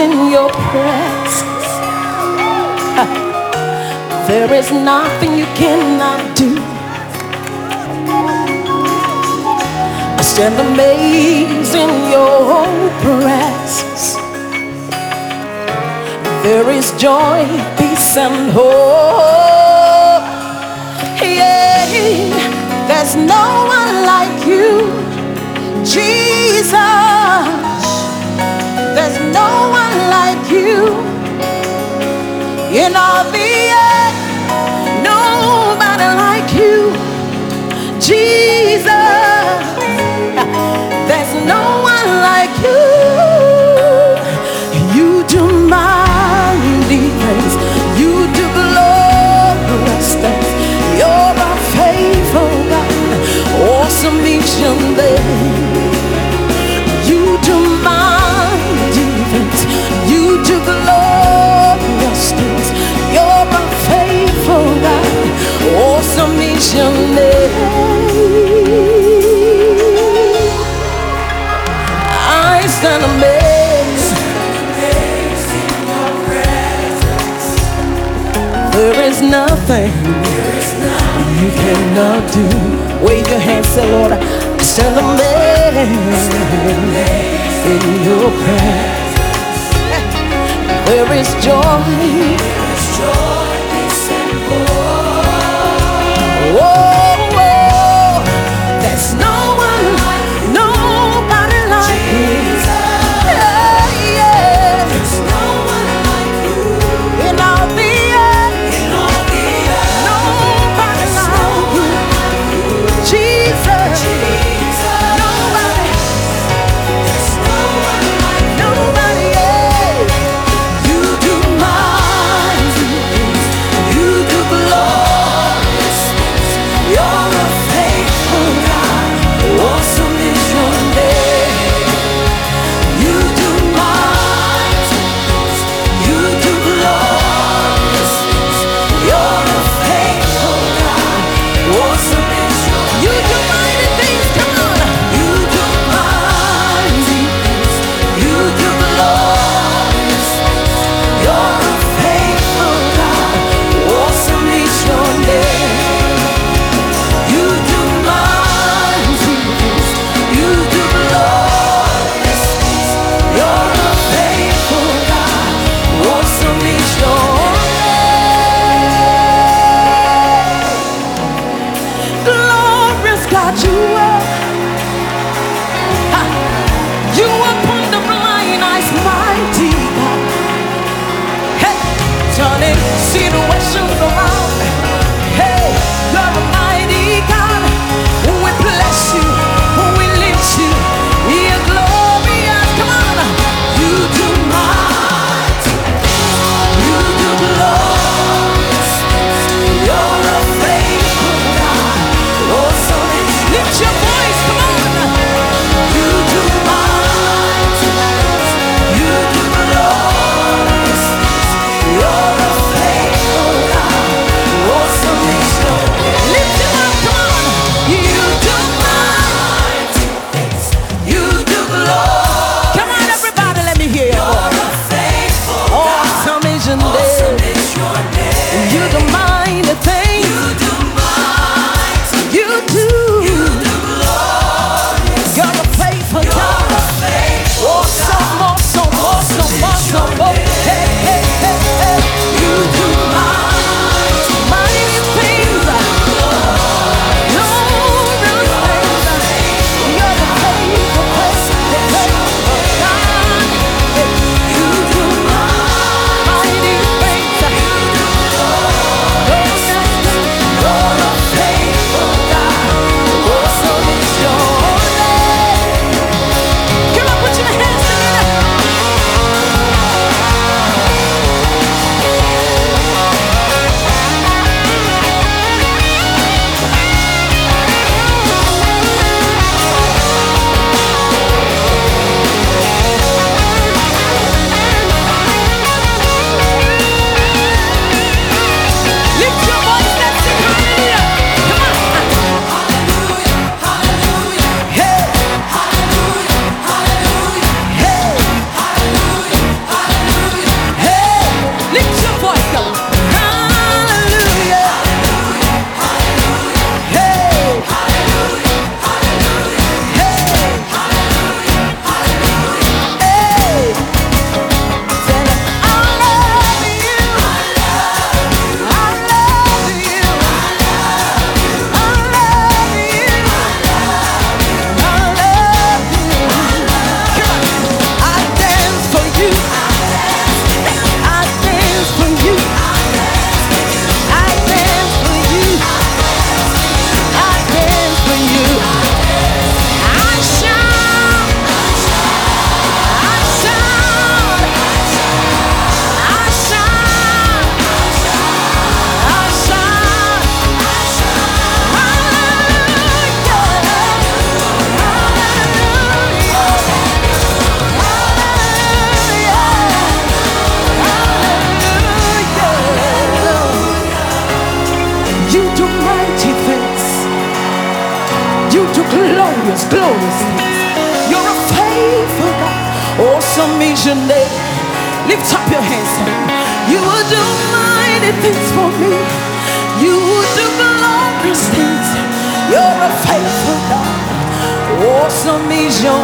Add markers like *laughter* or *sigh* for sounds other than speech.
in your presence. *laughs* There is nothing you cannot do. I stand amazed in your presence. There is joy, peace, and hope. Yeah, there's no one like you, Jesus. No one like you in all the earth. Nobody like you, Jesus. *laughs* There's no one like. You And day. I stand amazed. There is nothing you cannot do. Wave your hands, say, Lord, I stand amazed in your presence. There is joy. Oh, You upon the blind eyes, mighty God. Hey, turning situations Your name. Lift up your hands. You will do mighty things for me. You will do glorious things. You're a faithful God. Is your